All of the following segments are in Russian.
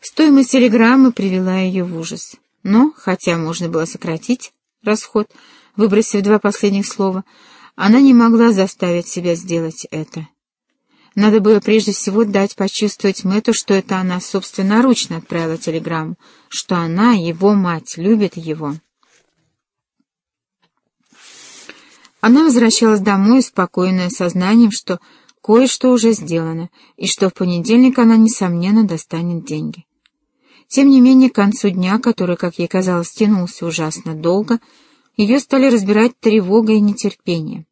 Стоимость телеграммы привела ее в ужас. Но, хотя можно было сократить расход, выбросив два последних слова, она не могла заставить себя сделать это. Надо было прежде всего дать почувствовать Мэтту, что это она собственноручно отправила телеграмму, что она, его мать, любит его. Она возвращалась домой, успокоенная сознанием, что кое-что уже сделано, и что в понедельник она, несомненно, достанет деньги. Тем не менее, к концу дня, который, как ей казалось, тянулся ужасно долго, ее стали разбирать тревога и нетерпение.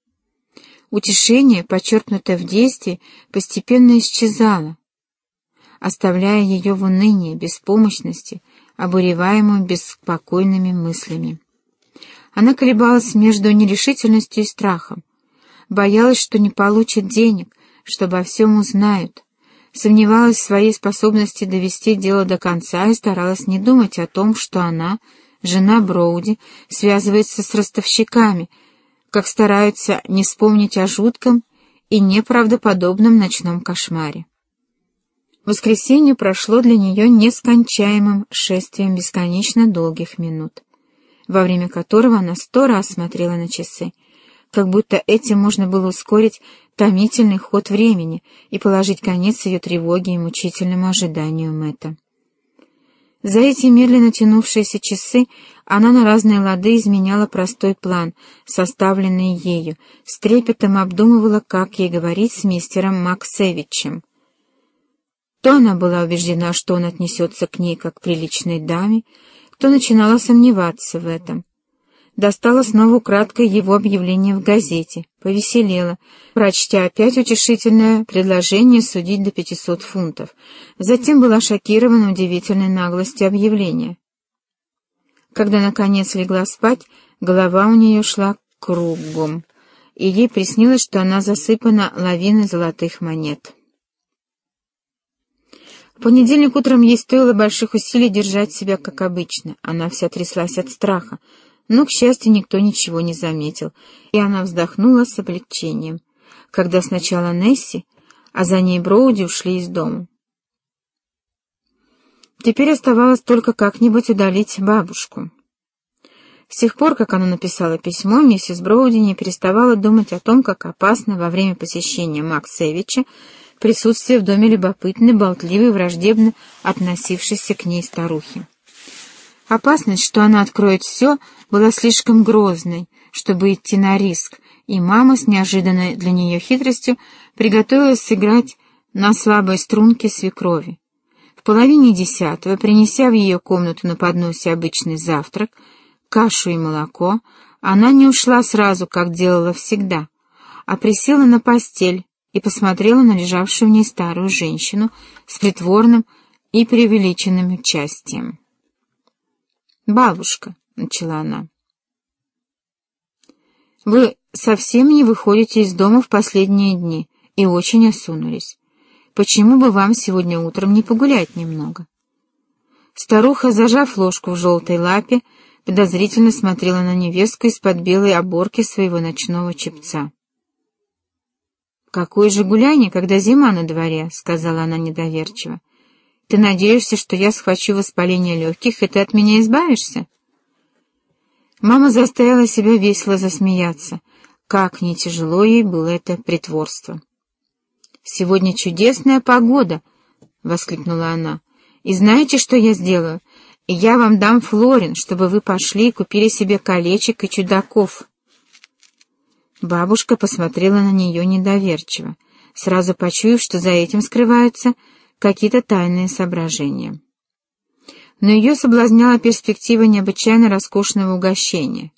Утешение, подчеркнутое в действии, постепенно исчезало, оставляя ее в унынии, беспомощности, обуреваемую беспокойными мыслями. Она колебалась между нерешительностью и страхом, боялась, что не получит денег, что обо всем узнают, сомневалась в своей способности довести дело до конца и старалась не думать о том, что она, жена Броуди, связывается с ростовщиками, как стараются не вспомнить о жутком и неправдоподобном ночном кошмаре. Воскресенье прошло для нее нескончаемым шествием бесконечно долгих минут во время которого она сто раз смотрела на часы, как будто этим можно было ускорить томительный ход времени и положить конец ее тревоге и мучительному ожиданию Мэтта. За эти медленно тянувшиеся часы она на разные лады изменяла простой план, составленный ею, с трепетом обдумывала, как ей говорить с мистером Максевичем. То она была убеждена, что он отнесется к ней как к приличной даме, то начинала сомневаться в этом. Достала снова краткое его объявление в газете, повеселела, прочтя опять утешительное предложение судить до 500 фунтов. Затем была шокирована удивительной наглостью объявления. Когда, наконец, легла спать, голова у нее шла кругом, и ей приснилось, что она засыпана лавиной золотых монет. В понедельник утром ей стоило больших усилий держать себя как обычно. Она вся тряслась от страха. Но, к счастью, никто ничего не заметил, и она вздохнула с облегчением, когда сначала Несси, а за ней Броуди ушли из дома. Теперь оставалось только как-нибудь удалить бабушку. С тех пор, как она написала письмо, миссис Броуди не переставала думать о том, как опасно во время посещения Максевича присутствие в доме любопытной, болтливой, враждебно относившейся к ней старухи. Опасность, что она откроет все, была слишком грозной, чтобы идти на риск, и мама с неожиданной для нее хитростью приготовилась сыграть на слабой струнке свекрови. В половине десятого, принеся в ее комнату на подносе обычный завтрак, кашу и молоко, она не ушла сразу, как делала всегда, а присела на постель, и посмотрела на лежавшую в ней старую женщину с притворным и преувеличенным участием. «Бабушка», — начала она, — «вы совсем не выходите из дома в последние дни и очень осунулись. Почему бы вам сегодня утром не погулять немного?» Старуха, зажав ложку в желтой лапе, подозрительно смотрела на невестку из-под белой оборки своего ночного чепца. «Какое же гуляние, когда зима на дворе?» — сказала она недоверчиво. «Ты надеешься, что я схвачу воспаление легких, и ты от меня избавишься?» Мама заставила себя весело засмеяться. Как не тяжело ей было это притворство. «Сегодня чудесная погода!» — воскликнула она. «И знаете, что я сделаю? Я вам дам флорин, чтобы вы пошли и купили себе колечек и чудаков». Бабушка посмотрела на нее недоверчиво, сразу почуяв, что за этим скрываются какие-то тайные соображения. Но ее соблазняла перспектива необычайно роскошного угощения.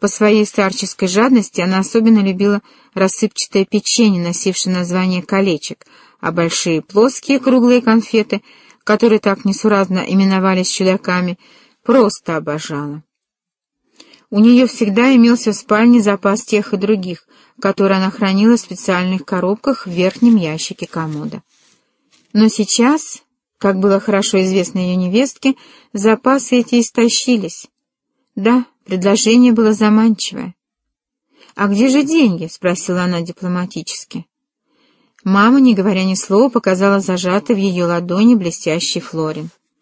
По своей старческой жадности она особенно любила рассыпчатое печенье, носившее название колечек, а большие плоские круглые конфеты, которые так несуразно именовались чудаками, просто обожала. У нее всегда имелся в спальне запас тех и других, которые она хранила в специальных коробках в верхнем ящике комода. Но сейчас, как было хорошо известно ее невестке, запасы эти истощились. Да, предложение было заманчивое. «А где же деньги?» — спросила она дипломатически. Мама, не говоря ни слова, показала зажатый в ее ладони блестящий флорин.